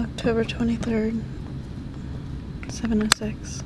October 23rd, 706.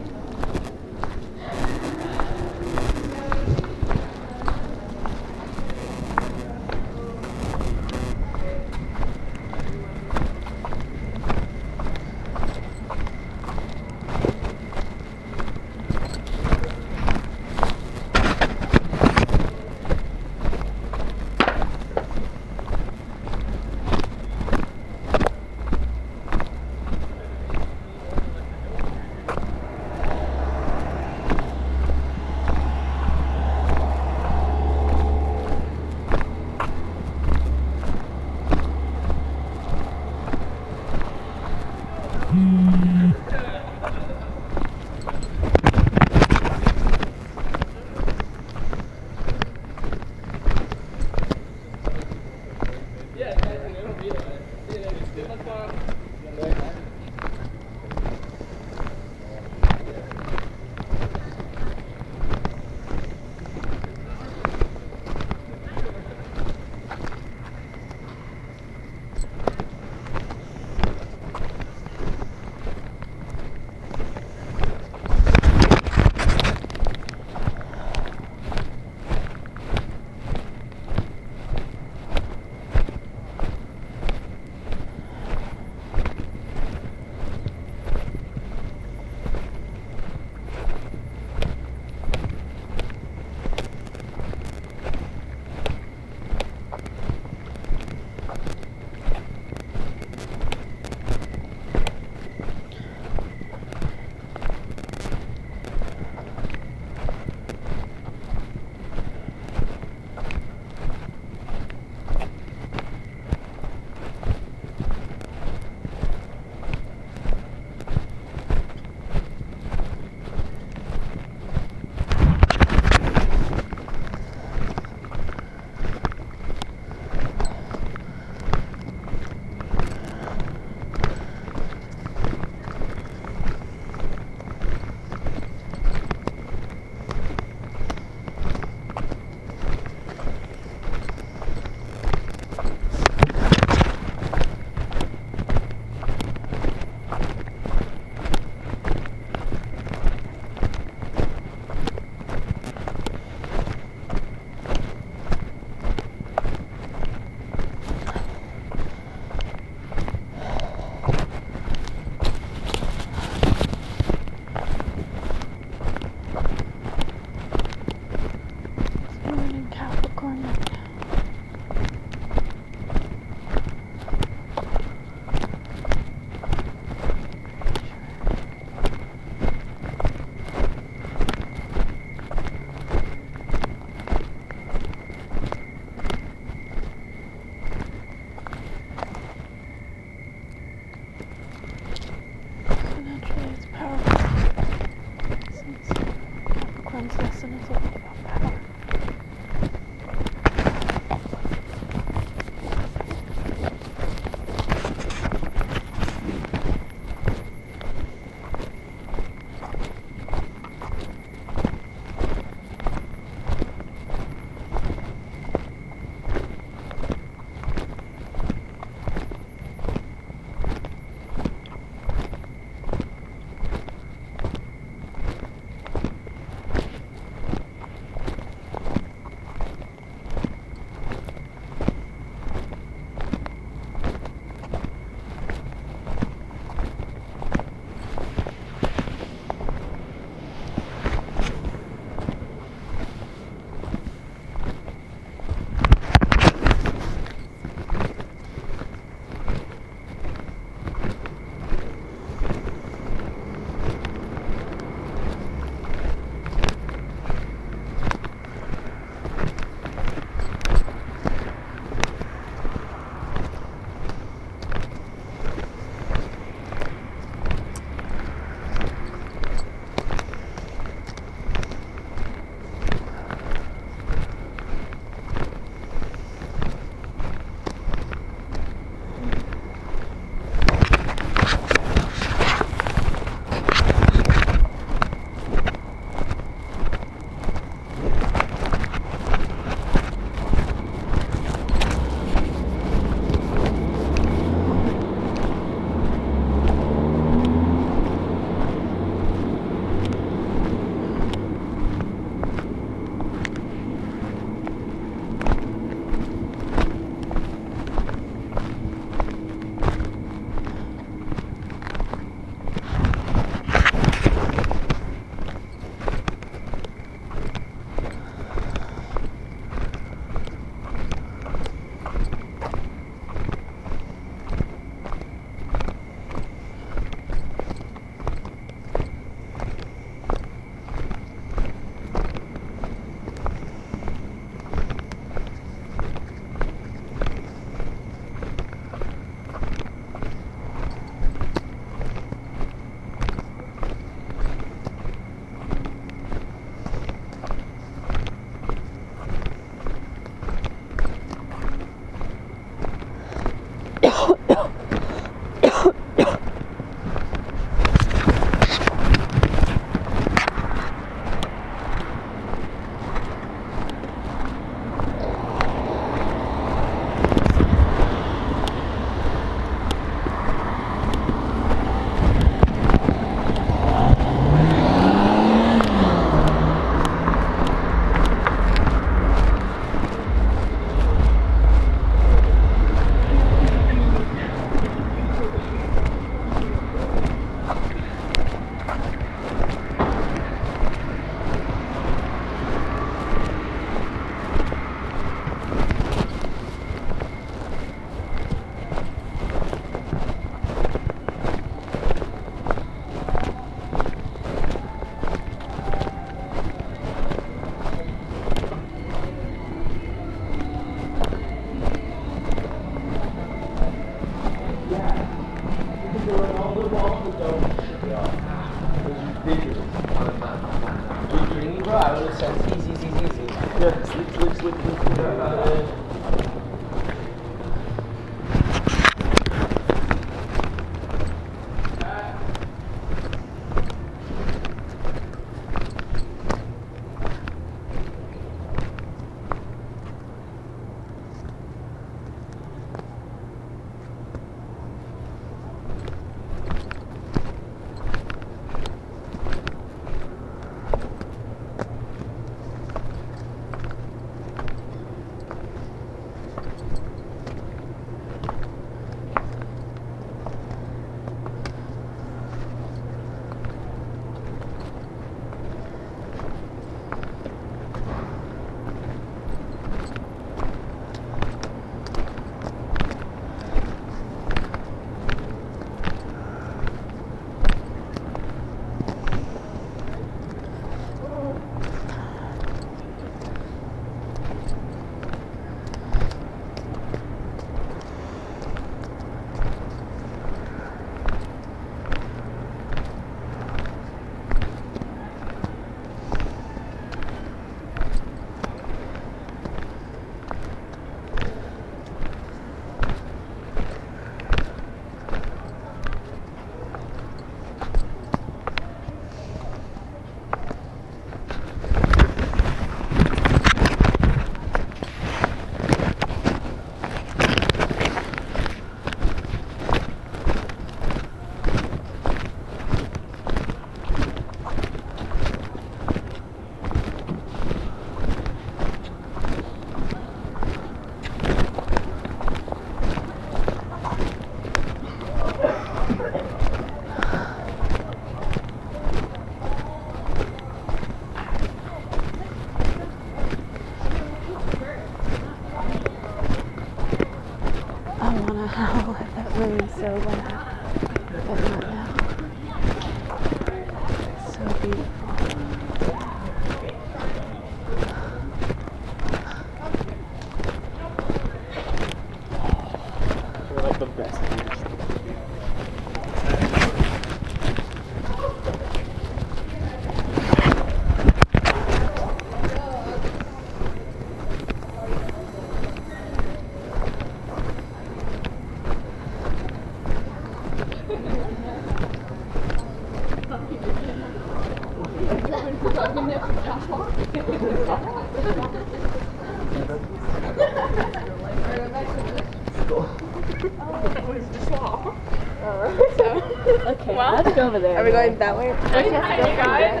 Let's go over there. Are we going that way?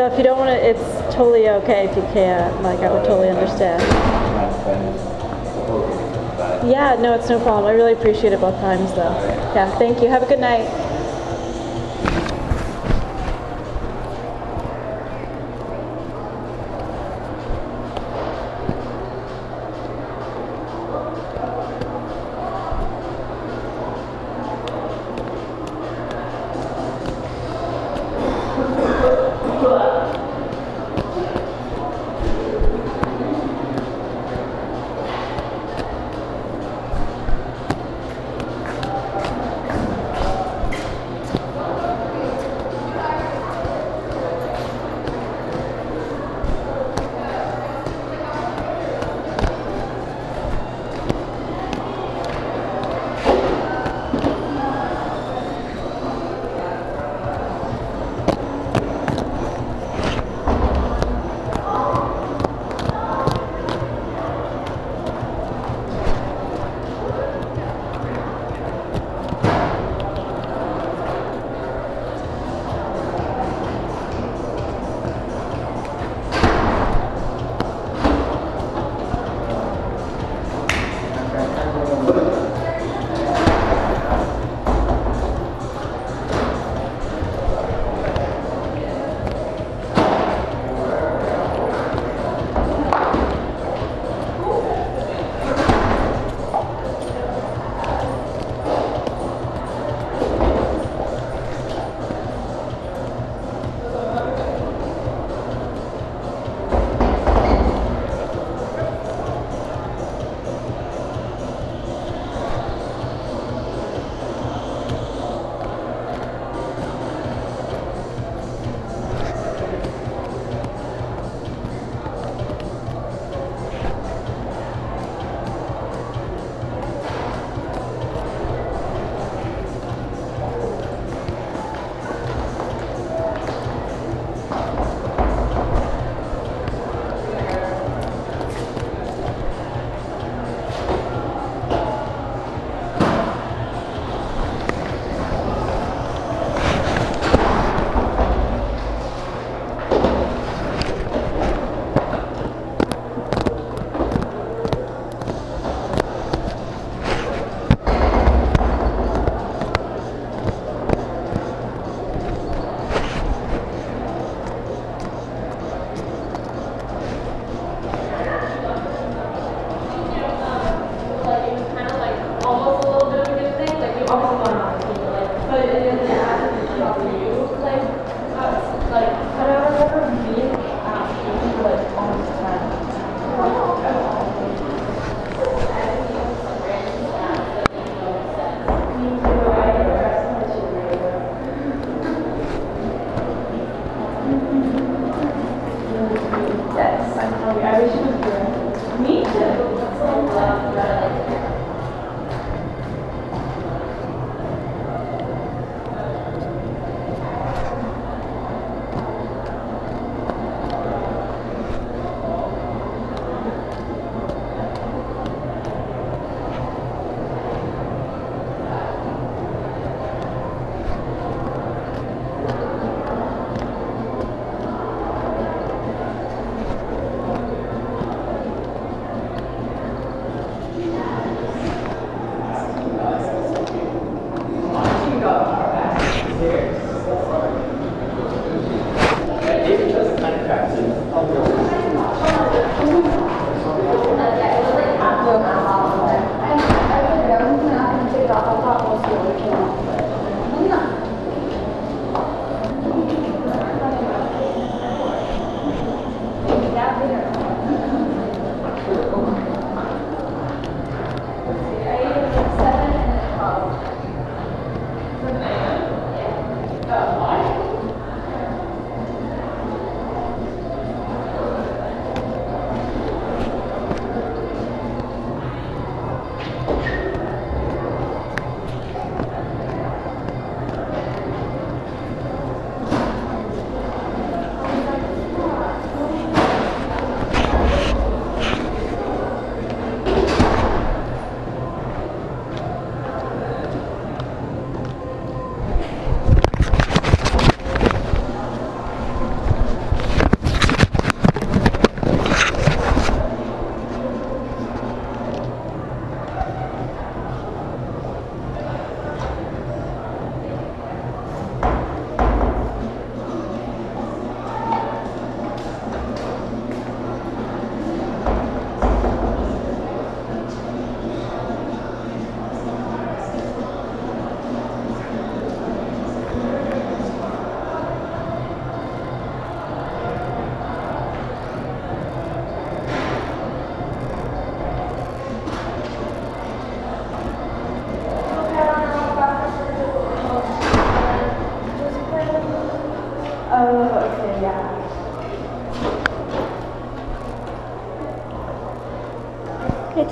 So if you don't want to, it's totally okay if you can't. Like, I would totally understand. Yeah, no, it's no problem. I really appreciate it both times, though. Yeah, thank you. Have a good night.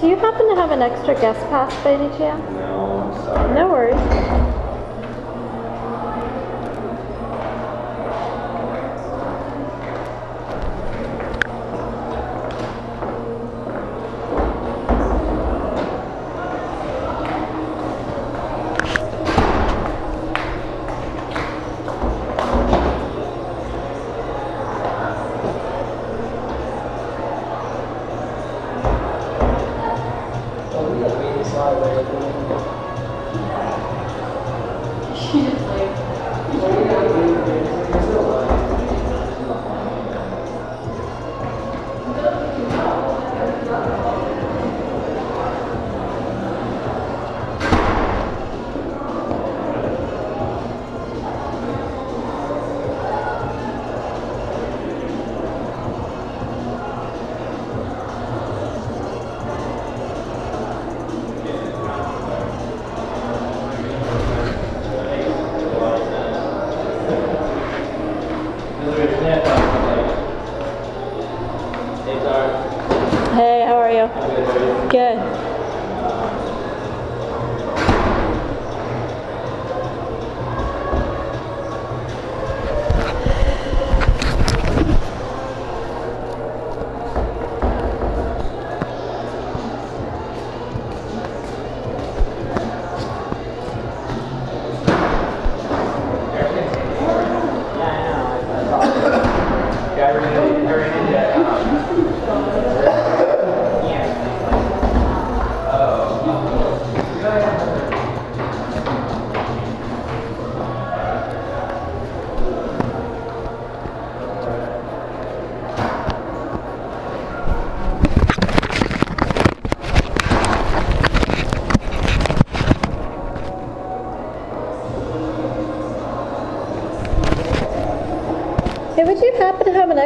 Do you happen to have an extra guest pass by any chance?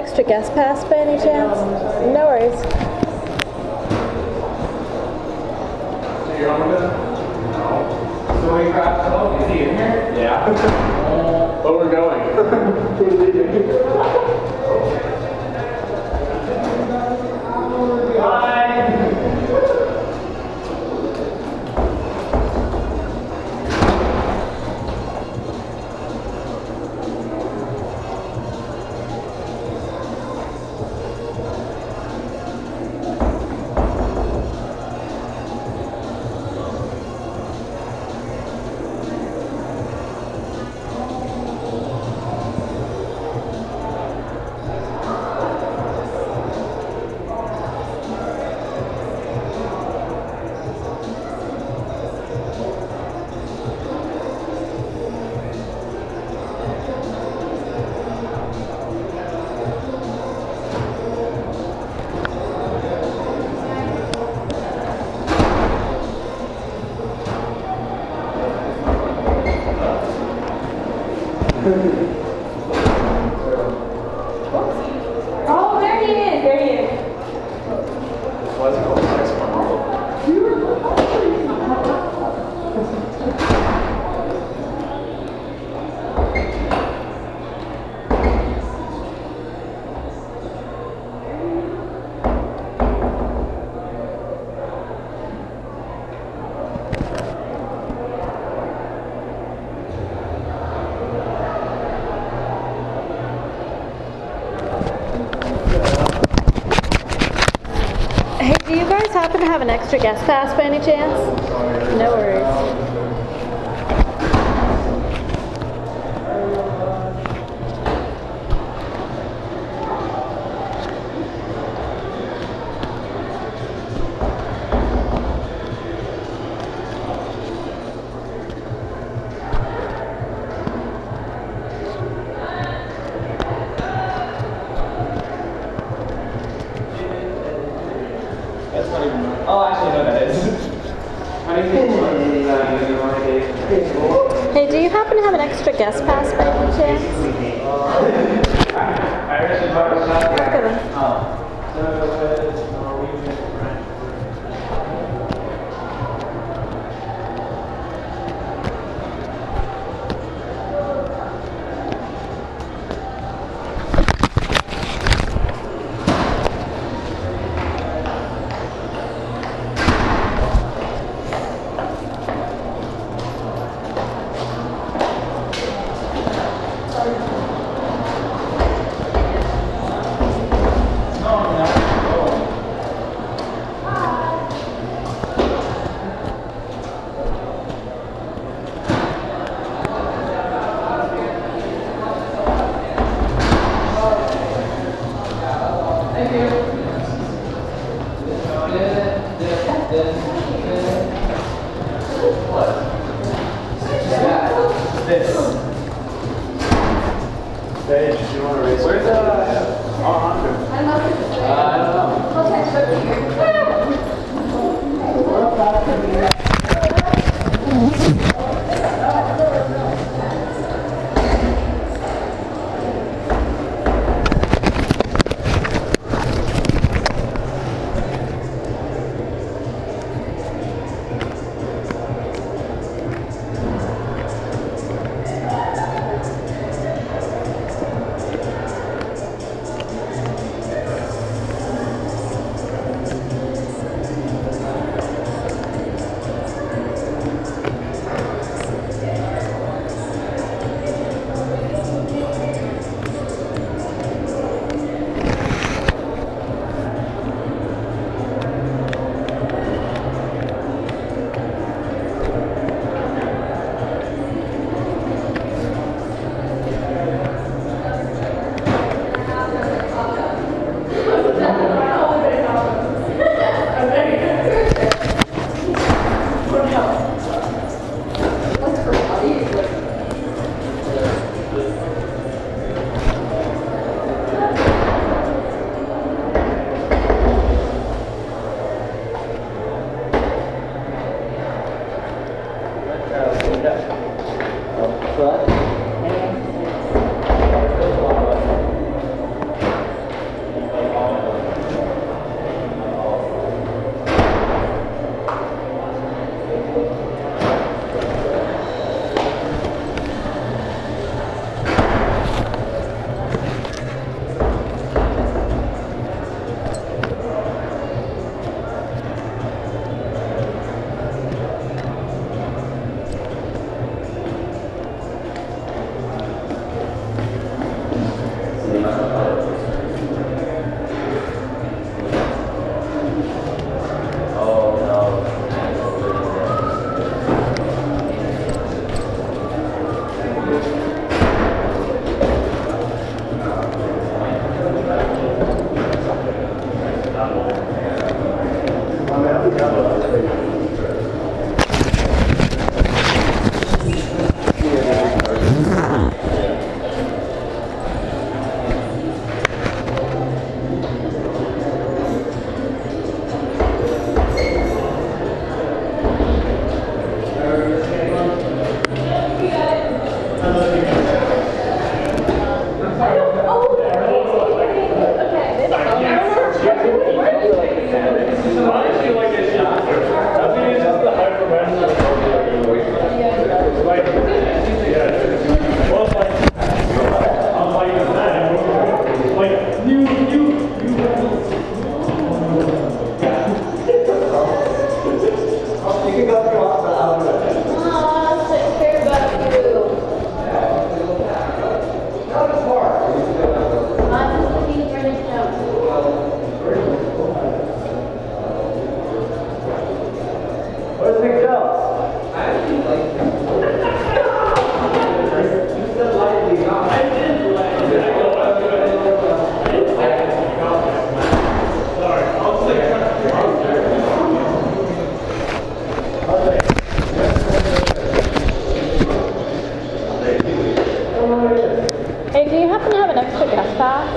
extra guest pass by any chance? No worries. have an extra guest pass by any chance?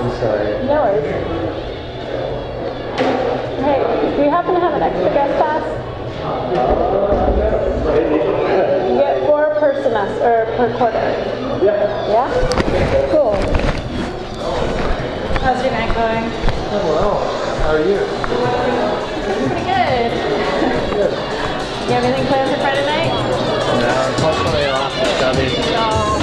I'm sorry. No worries. Hey, do you happen to have an extra guest pass? You get four per semester, or per quarter. Yeah. Yeah? Cool. How's your night going? Oh, wow. How are you? Pretty good. You have anything planned for Friday night? No, unfortunately, I'll have to study. No.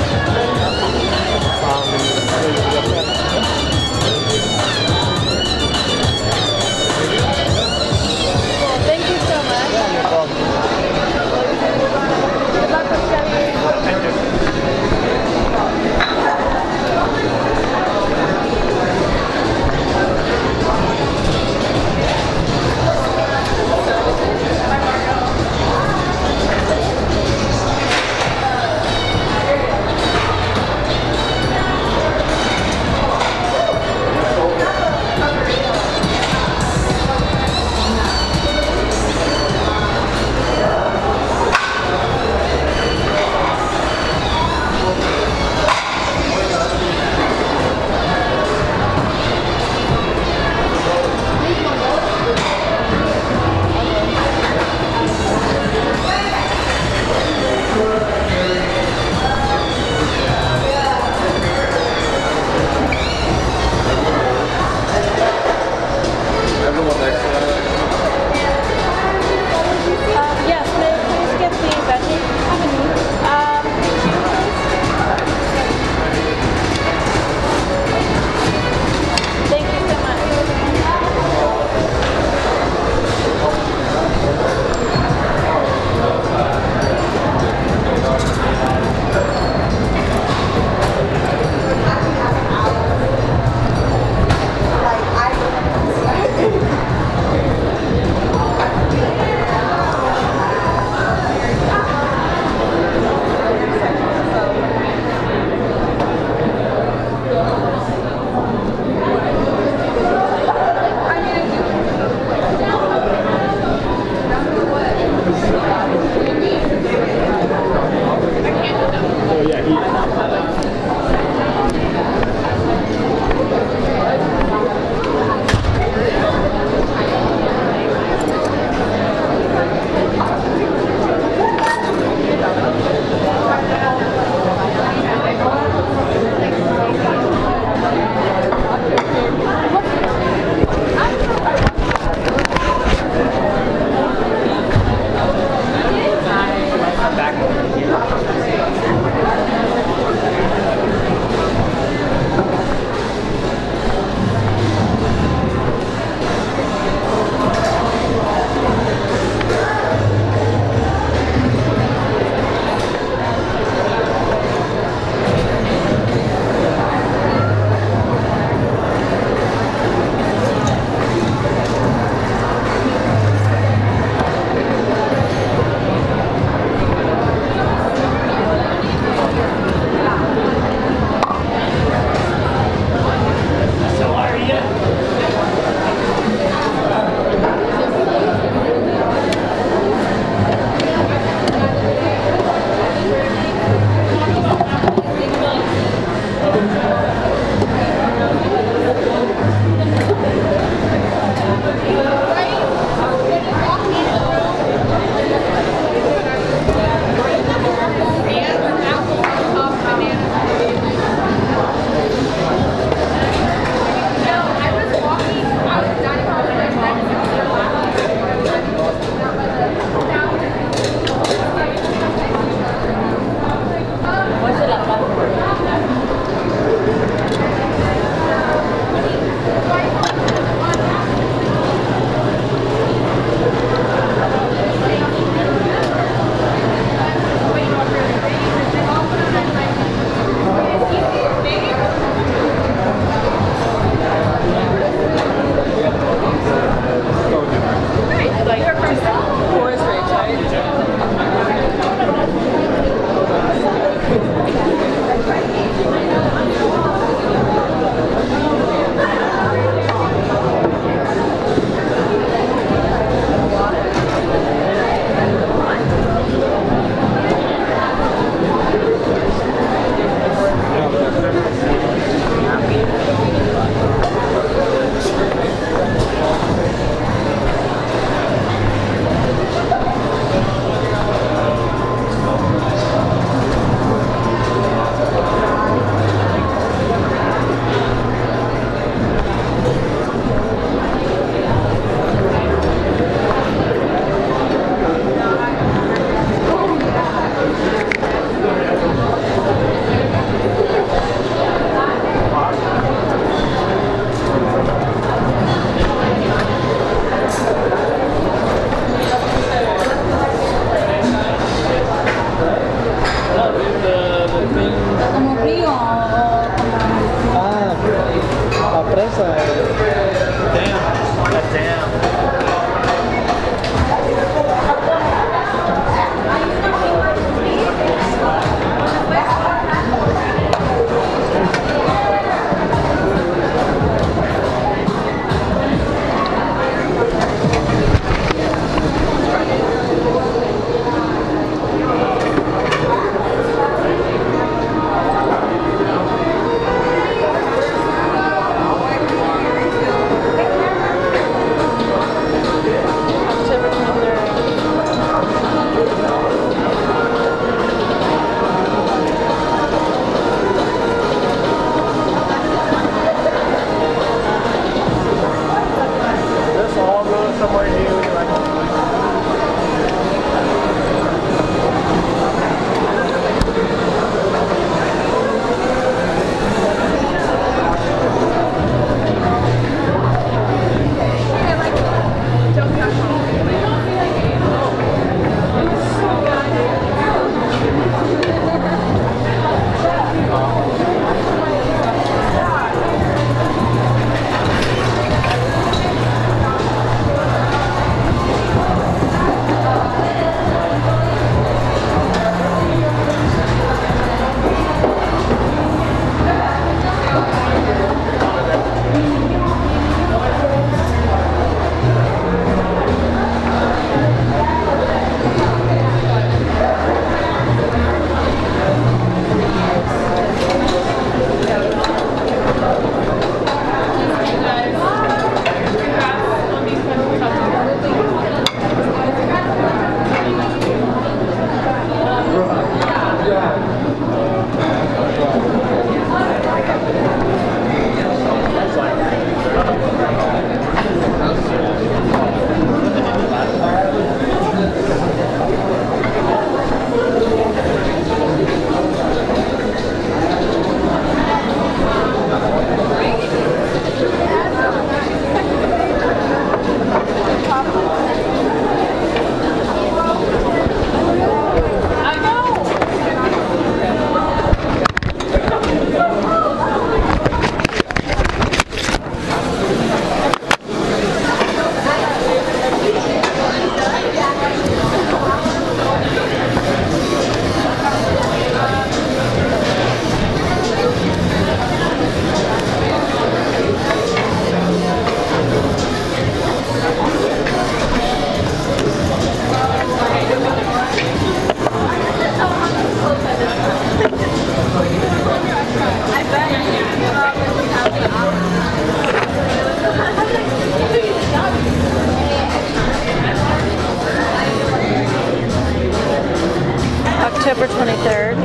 October 23rd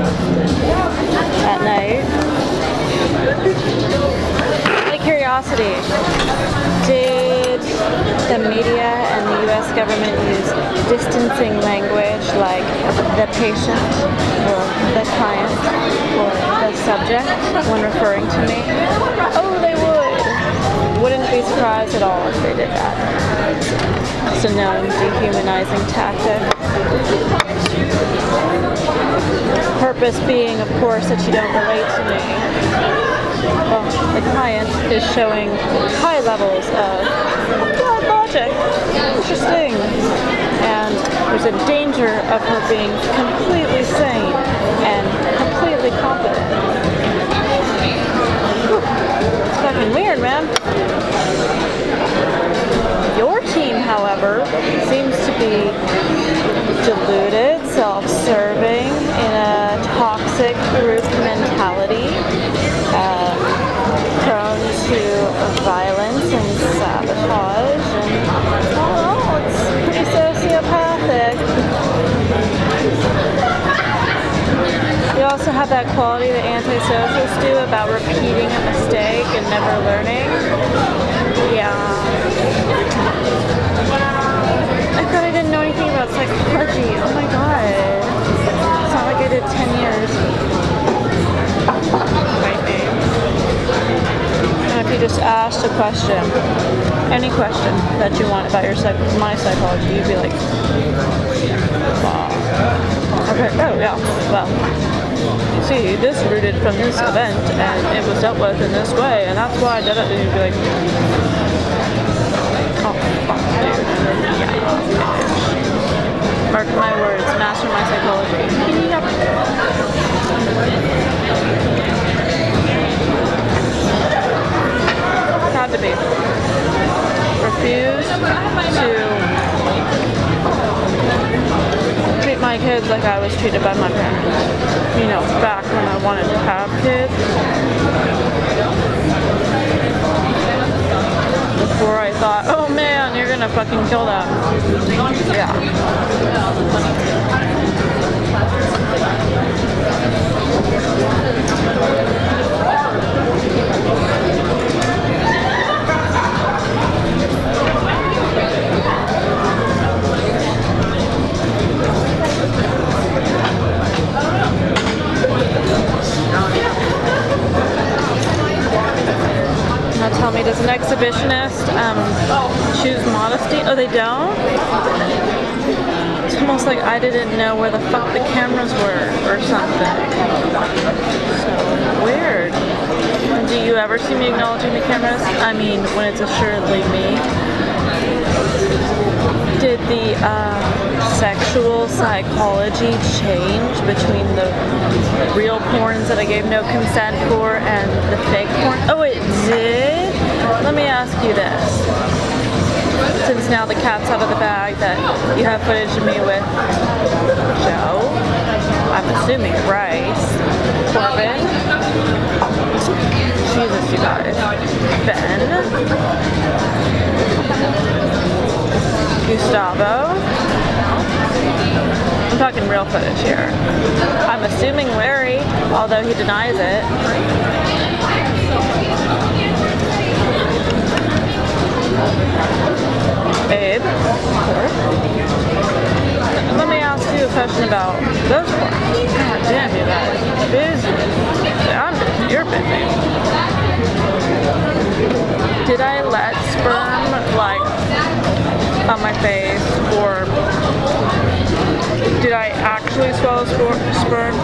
at night. Out curiosity, did the media and the US government use distancing language like the patient or the client or the subject when referring to me? Oh, they would. Wouldn't be surprised at all if they did that. It's a known dehumanizing tactic. Purpose being, of course, that you don't relate to me. Well, the client is showing high levels of "Oh, logic. Interesting. And there's a danger of her being completely sane and completely competent. It's fucking weird, man. Your team, however, seems to be deluded, self-serving, in a toxic group mentality, uh, prone to violence and sabotage, and I it's pretty sociopathic. You also have that quality that antisocials do about repeating a mistake and never learning. Yeah. I thought I didn't know anything about psychology. Oh my god. It's not like I did 10 years. And if you just asked a question, any question that you want about your psych- my psychology, you'd be like, wow. Okay, oh yeah, well, see, this rooted from this event, and it was dealt with in this way, and that's why I did it. And you'd be like, Mark my words, master my psychology. Yep. Had to be. Refuse to treat my kids like I was treated by my parents. You know, back when I wanted to have kids. Before I thought, oh man, you're gonna fucking kill them. Yeah. Tell me, does an exhibitionist um, choose modesty? Oh, they don't? It's almost like I didn't know where the fuck the cameras were or something. So weird. Do you ever see me acknowledging the cameras? I mean, when it's assuredly me. Did the uh, sexual psychology change between the real porns that I gave no consent for and the fake porn? Oh, it did? Let me ask you this. Since now the cat's out of the bag that you have footage of me with Joe, I'm assuming Bryce, Corbin, Jesus, you guys, Ben, Gustavo. I'm talking real footage here. I'm assuming Larry, although he denies it. Babe, let me ask you a question about those ones. God damn, you guys. Busy. I'm. You're busy. Did I let sperm, like, on my face, or did I actually swallow spor- sperm?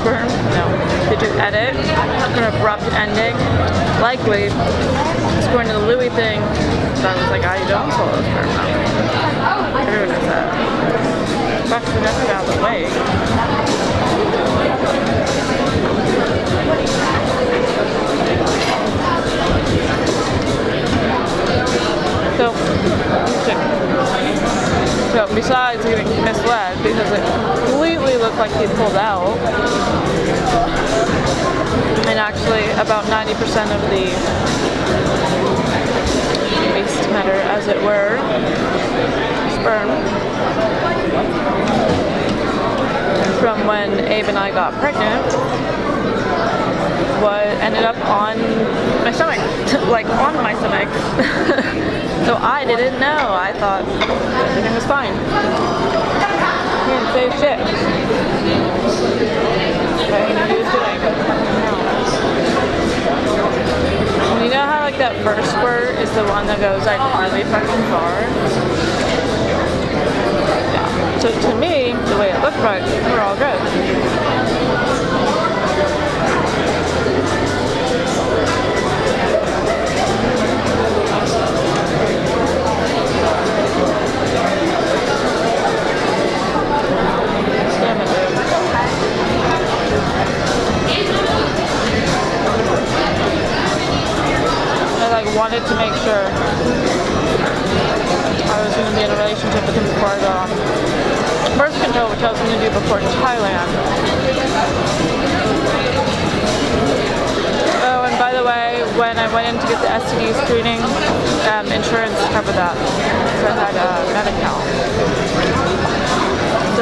Sperm? No. Did you edit? An abrupt ending? Likely. It's going to the Louis thing. So I was like, I don't swallow sperm. Everyone does that. Fuck, got it out of the way. So, so besides getting misled because it completely looked like he pulled out, and actually about 90% of the waste matter, as it were, sperm, from when Abe and I got pregnant, was ended up on my stomach, like on my stomach. so I didn't know. I thought everything was fine. Didn't say shit. You know how like that first word is the one that goes like really fucking far? Yeah. So to me, the way it looked like, we're all good. I like wanted to make sure I was going to be in a relationship with him before I go on birth control, which I was going to do before Thailand. Oh, and by the way, when I went in to get the STD screening, um, insurance covered that. So I had a Medi-Cal.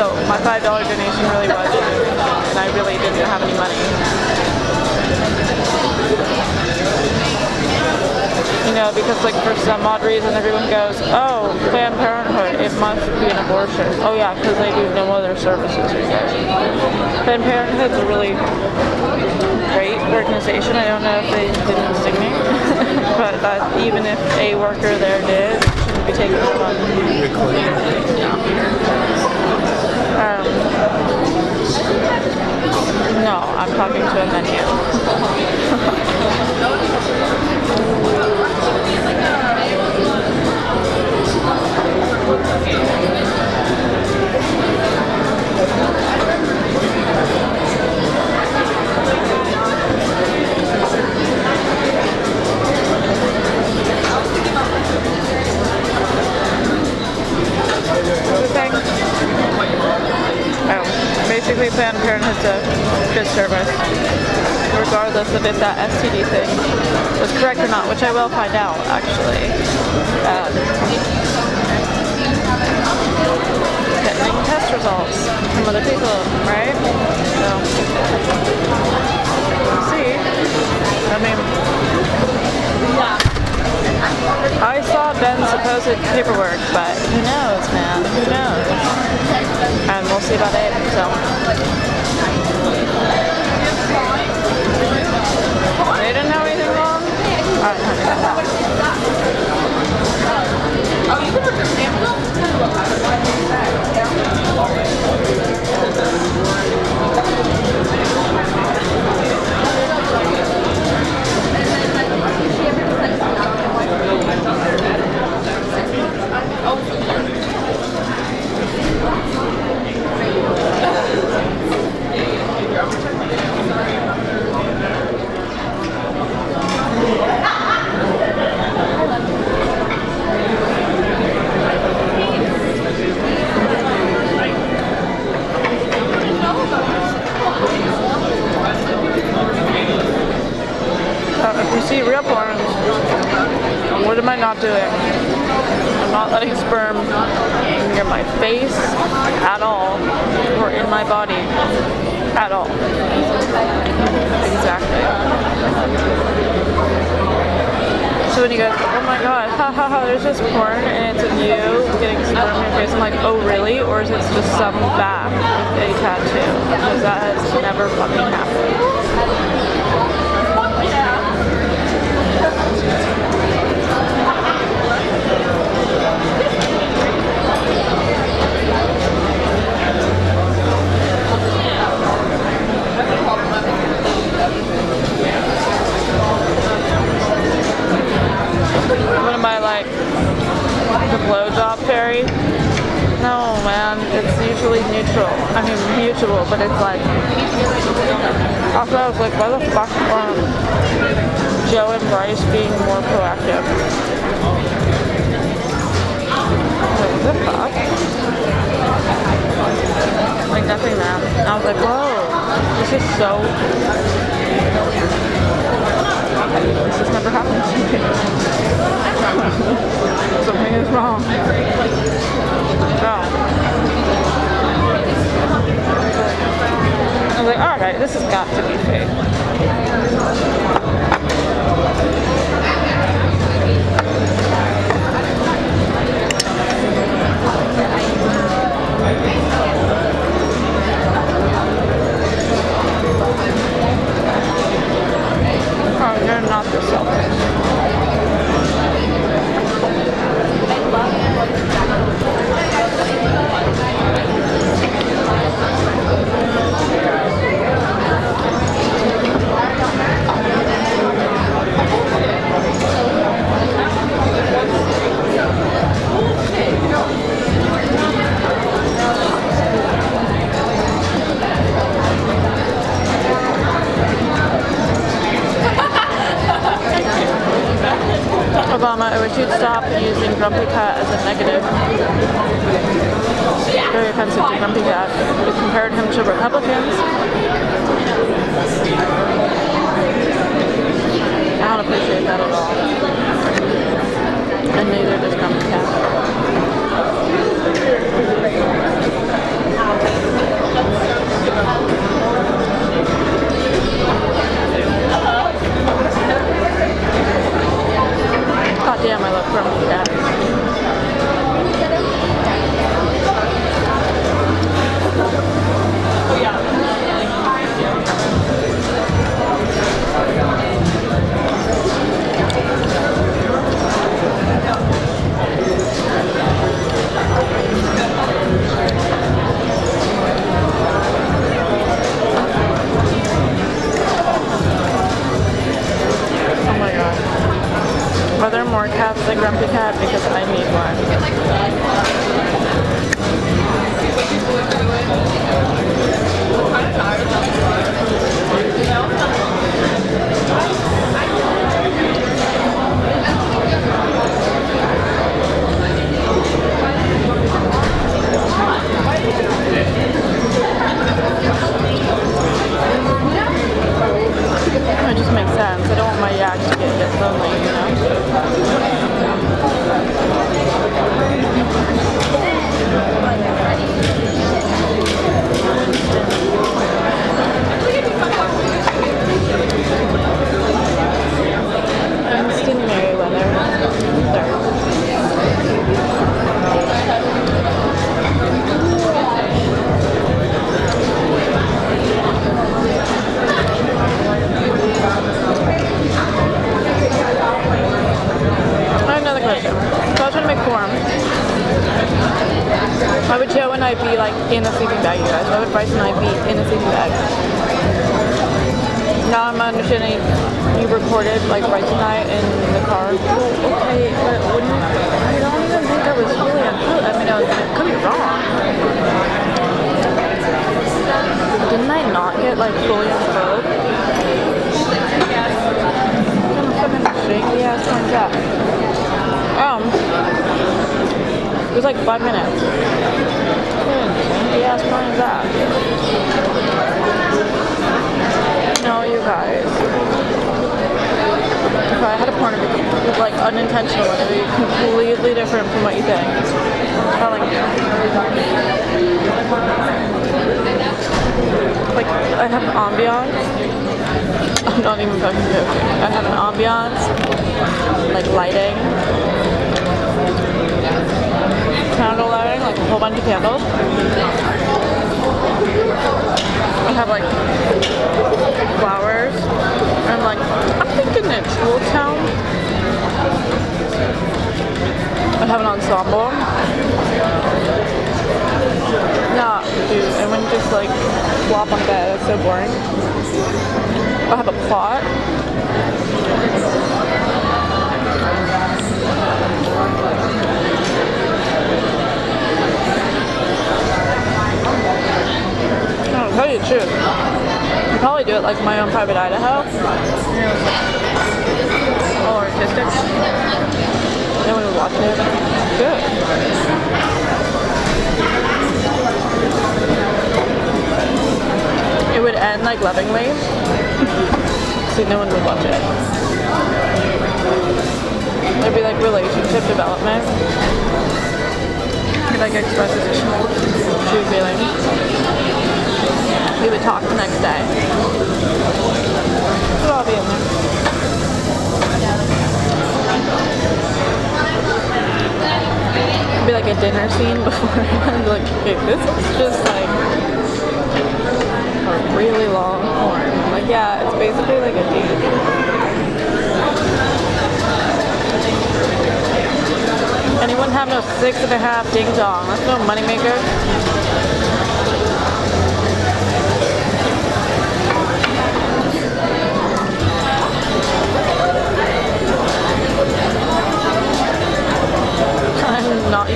So my $5 donation really was and I really didn't have any money. You know, because like for some odd reason everyone goes, oh, Planned Parenthood, it must be an abortion. Oh yeah, because they do no other services. Planned Parenthood's a really great organization. I don't know if they didn't me, but that even if a worker there did, it shouldn't be taken from. Yeah. Face, I'm like, oh really? Or is it just some back with a tattoo? Because that has never fucking happened. What am I like? The blowjob fairy? Man. It's usually neutral. I mean, mutual, but it's like. Also, I was like, why the fuck are Joe and Bryce being more proactive? Like, the fuck? Like, nothing, man. I was like, whoa. This is so. This has never happened to me. Something is wrong. I was like, alright, this has got to be fake. Oh, you're not Obama, I wish you'd stop using Grumpy Cat as a negative. Very offensive to Grumpy Cat. You compared him to Republicans. I don't appreciate that at all. And neither does Grumpy it was like five minutes. Ass plane is that? No, you guys. If I had a porn, it like unintentional. It would be completely different from what you think. Telling you. Like, I have an ambiance. I'm not even fucking joking. I have an ambiance, like lighting, candle lighting, like a whole bunch of candles. I have like flowers. I'm like, I'm thinking it's Town. I have an ensemble. Nah, dude, I wouldn't just like flop on bed. That's so boring. I have a plot. I'll tell you the truth. I'd probably do it like my own private Idaho. All artistic. No one would watch it. Good. It would end like lovingly. so no one would watch it. There'd be like relationship development. He like expresses his true feelings. We would talk the next day. It all be in there. It'd be like a dinner scene beforehand. like, okay, this is just like a really long porn. Like, yeah, it's basically like a date. Anyone have no six and a half ding dong? That's no moneymaker.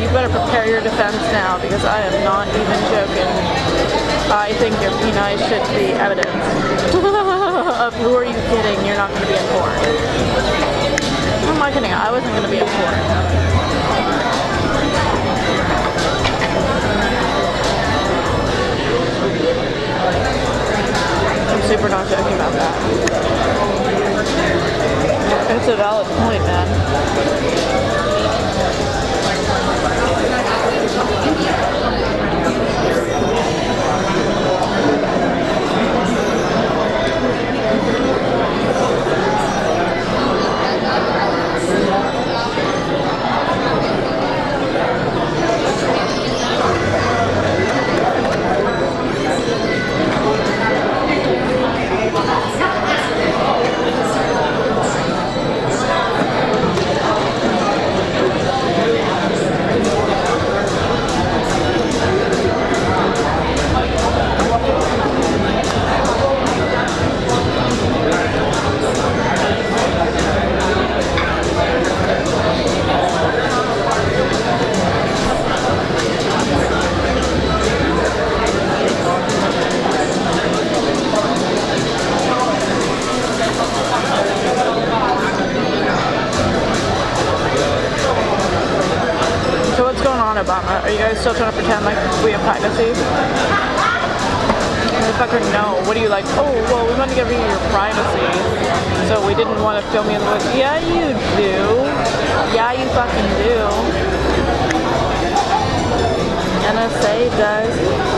You better prepare your defense now because I am not even joking. I think your penile should be evidence of who are you kidding. You're not going to be in porn. Who am I kidding? I wasn't going to be in porn. I'm super not joking about that. It's a valid point, man. Thank you. Obama? Are you guys still trying to pretend like we have privacy? Motherfucker, no. What are you like? Oh, well, we want to give you your privacy, so we didn't want to film you in the woods. Yeah, you do. Yeah, you fucking do. NSA does.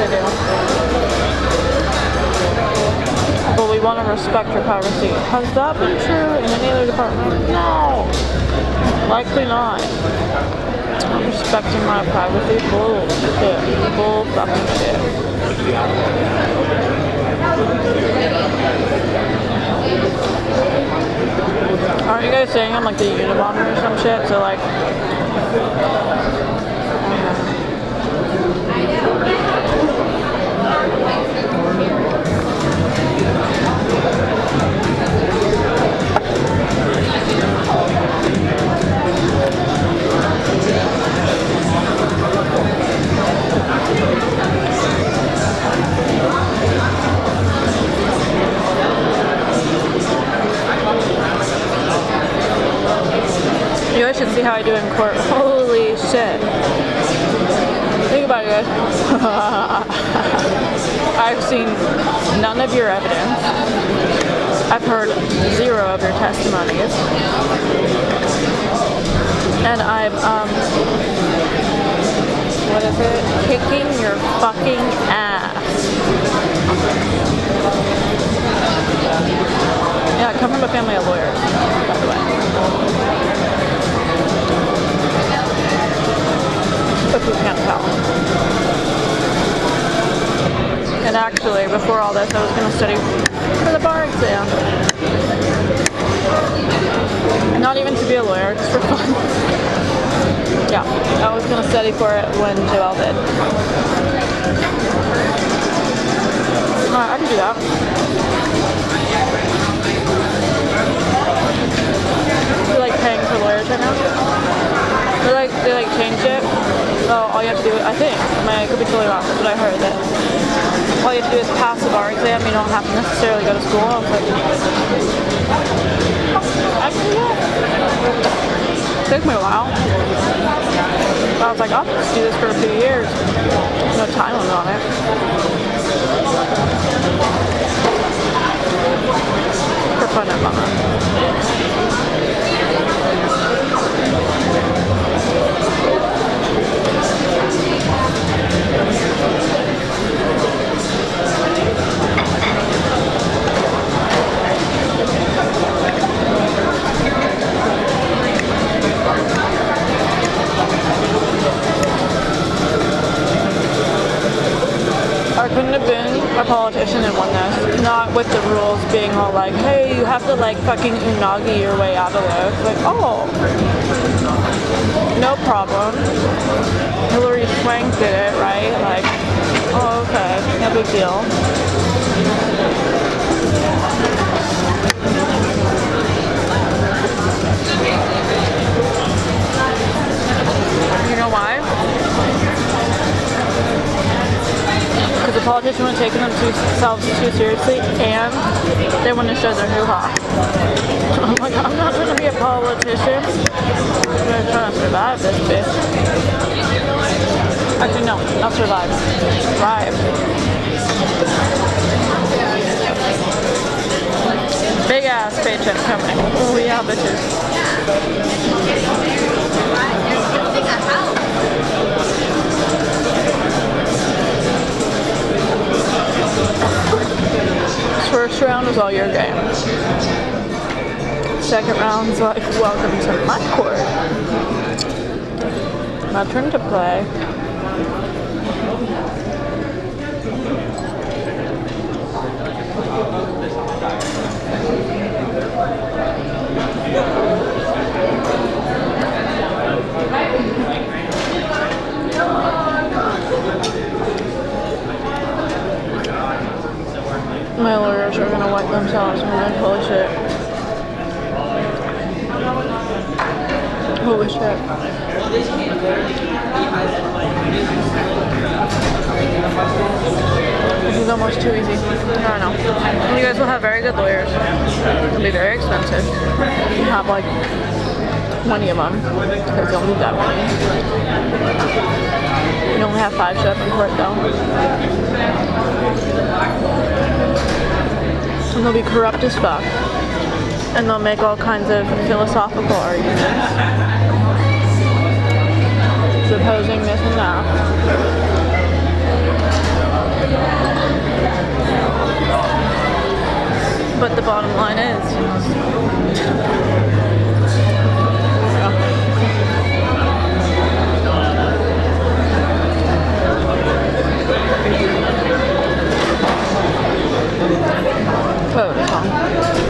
Do. But we want to respect your privacy. Has that been true in any other department? No. Likely not. I'm respecting my privacy. Bullshit. Bull fucking shit. Aren't you guys saying I'm like the Unabomber or some shit? So like, you guys should see how I do in court. Holy shit. Think about it, guys. I've seen none of your evidence. I've heard zero of your testimonies. And I'm, um, what is it? Kicking your fucking ass. Yeah, I come from a family of lawyers, by the way. If you can't tell. And actually, before all this, I was going to study for the bar exam. Not even to be a lawyer, just for fun. yeah, I was going to study for it when Joel did. Alright, I can do that. You like paying for lawyers right now? They like they like changed it. So all you have to do, I think, I, mean, I could be totally wrong, but I heard that all you have to do is pass the bar exam. You don't have to necessarily go to school. I was like, actually, yeah. Took me a while. I was like, I'll just do this for a few years. No time limit on it. For fun and fun. Fucking unagi welcome to my court. My turn to play. My lawyers are gonna wipe themselves man. Holy shit. Holy shit. This is almost too easy. I don't know. You guys will have very good lawyers. It'll be very expensive. You have like 20 of them because you'll need that many. You only have five show up in court though. And they'll be corrupt as fuck. And they'll make all kinds of philosophical arguments. Supposing this and that. But the bottom line is 特。好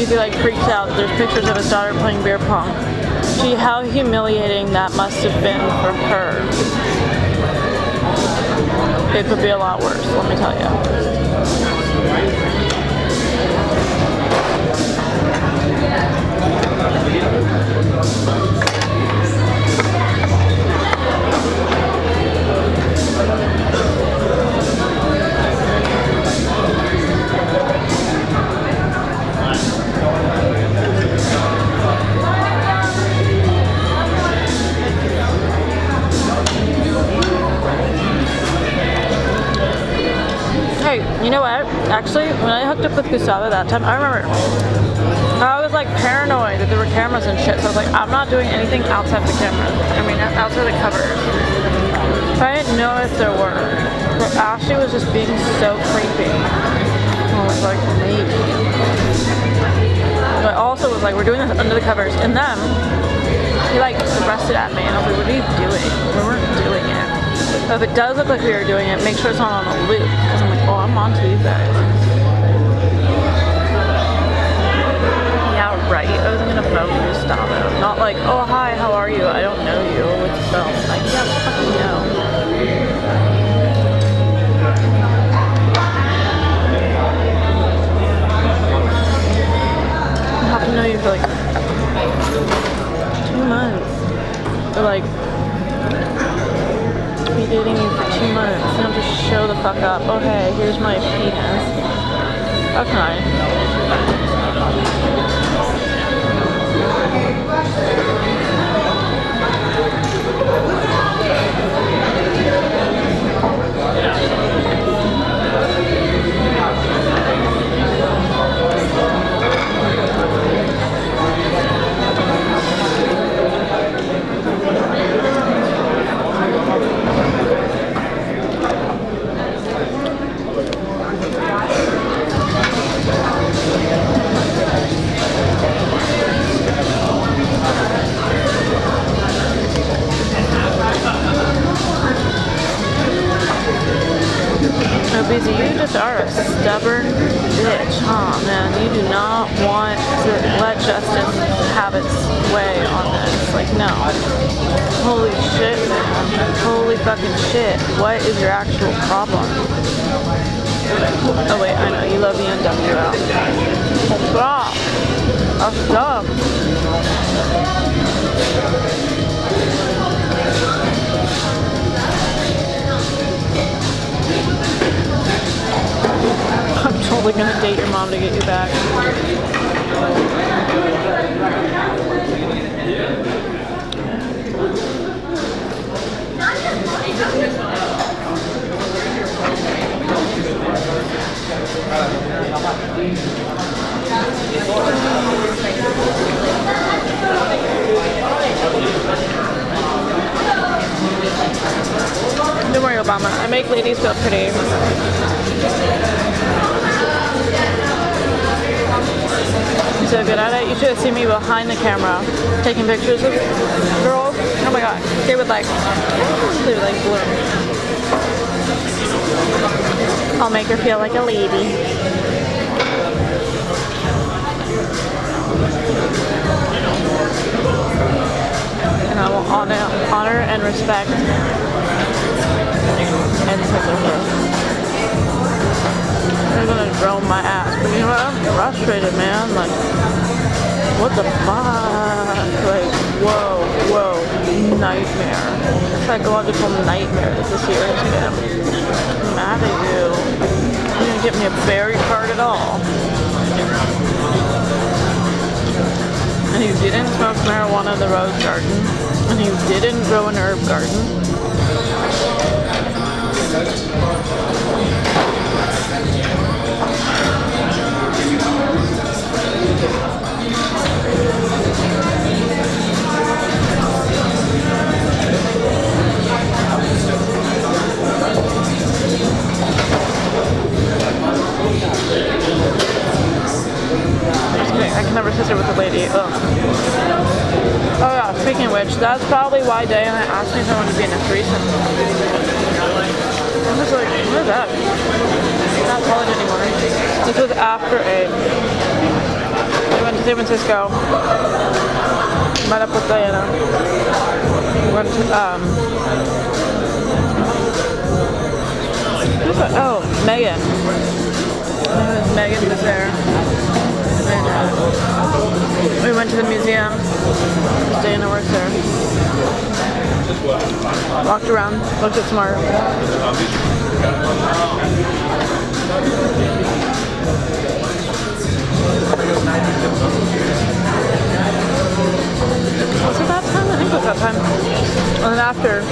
You like freaks out. There's pictures of his daughter playing beer pong. Gee, how humiliating that must have been for her. It could be a lot worse, let me tell you. You know what? Actually, when I hooked up with Gustavo that time, I remember I was like paranoid that there were cameras and shit. So I was like, I'm not doing anything outside the cameras. I mean, outside the covers. I didn't know if there were. But Ashley was just being so creepy. I was like, maybe. But also was like, we're doing this under the covers. And then he like thrusted at me, and I was like, what are you doing? We weren't doing. But if it does look like we are doing it, make sure it's not on a loop. Because I'm like, oh, I'm on to you guys. Yeah, right. I was gonna phone Gustavo. Not like, oh, hi, how are you? I don't know you. Let's phone. Like, yeah, fucking no. I have to know you for like two months. Or like be dating you for two months and I'll just show the fuck up. Oh hey, here's my penis. That's nice. No, busy. You just are a stubborn bitch, huh, man? You do not want to let justice have its way on this. Like, no. Holy shit, man. Holy fucking shit. What is your actual problem? Oh, wait, I know. You love the NWL. Oh, stop. I'm totally gonna date your mom to get you back. Don't worry, Obama. I make ladies feel pretty. So good at it. You should have seen me behind the camera taking pictures of girls. Oh my god. They would like, they would like bloom. I'll make her feel like a lady. And I will honor, honor and respect and her. They're gonna drone my ass. But you know what? I'm frustrated, man. Like, what the fuck? Like, whoa, whoa, nightmare. Psychological nightmare that this year has been. I'm mad at you. You didn't get me a berry card at all. And you didn't smoke marijuana in the rose garden. And you didn't grow an herb garden. I can never sit with a lady. Ugh. Oh yeah, speaking of which, that's probably why Diana asked me if I wanted to be in a threesome. I was like, what is that? Not college anymore. This was after a. We went to San Francisco. Met up with Diana. We went to, um. Oh, Megan. Megan was there. And we went to the museum. Diana works there. Walked around, looked at some art. Was it that time? I think it was that time. And then after,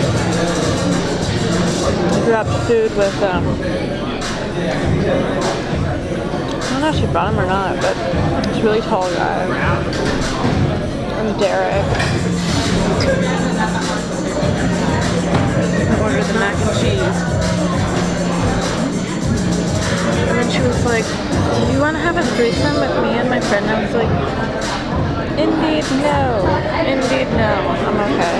we grabbed food with, um, I don't know if she brought him or not, but this really tall guy. And Derek. I ordered the mac and cheese. And then she was like, Do you want to have a threesome with me and my friend? I was like, Indeed, no. Indeed, no. I'm okay.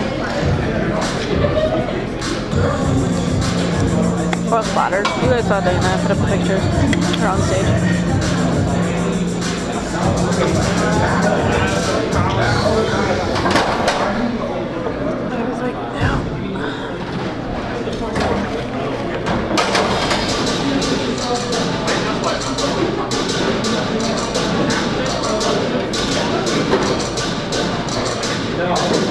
Was flattered. You guys saw Dana. I put up pictures. Her on stage. No.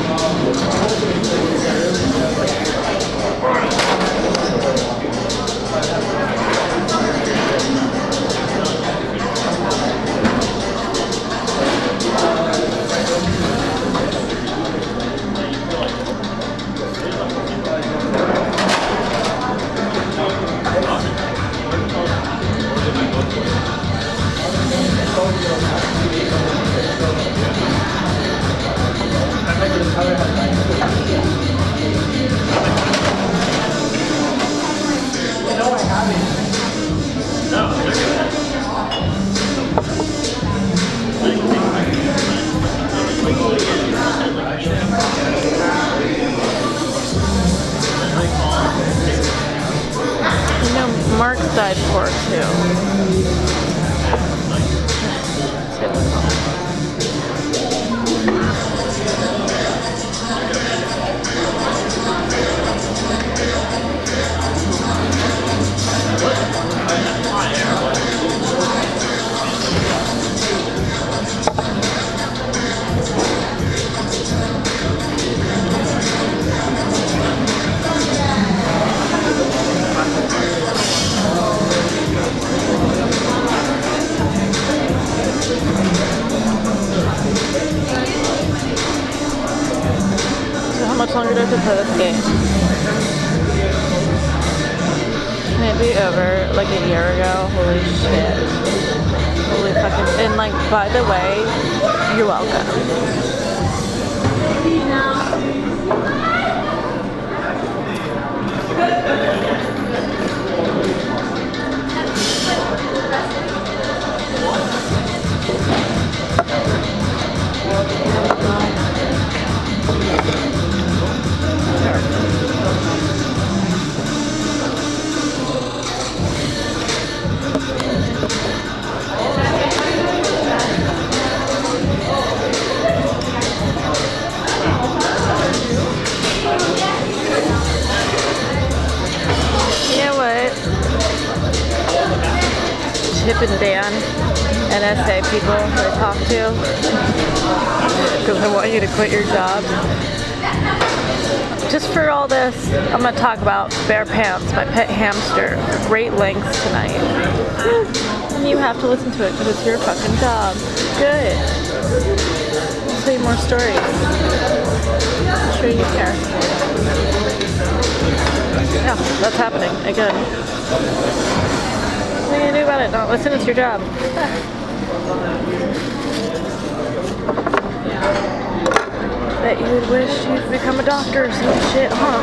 Mark's died poor too. Going to talk about Bear Pants, my pet hamster, great lengths tonight. And you have to listen to it because it's your fucking job. Good. tell you more stories. I'm sure you care. Yeah, that's happening again. What are you gonna do about it? Not listen. It's your job. Bet you would wish you'd become a doctor or some shit, huh?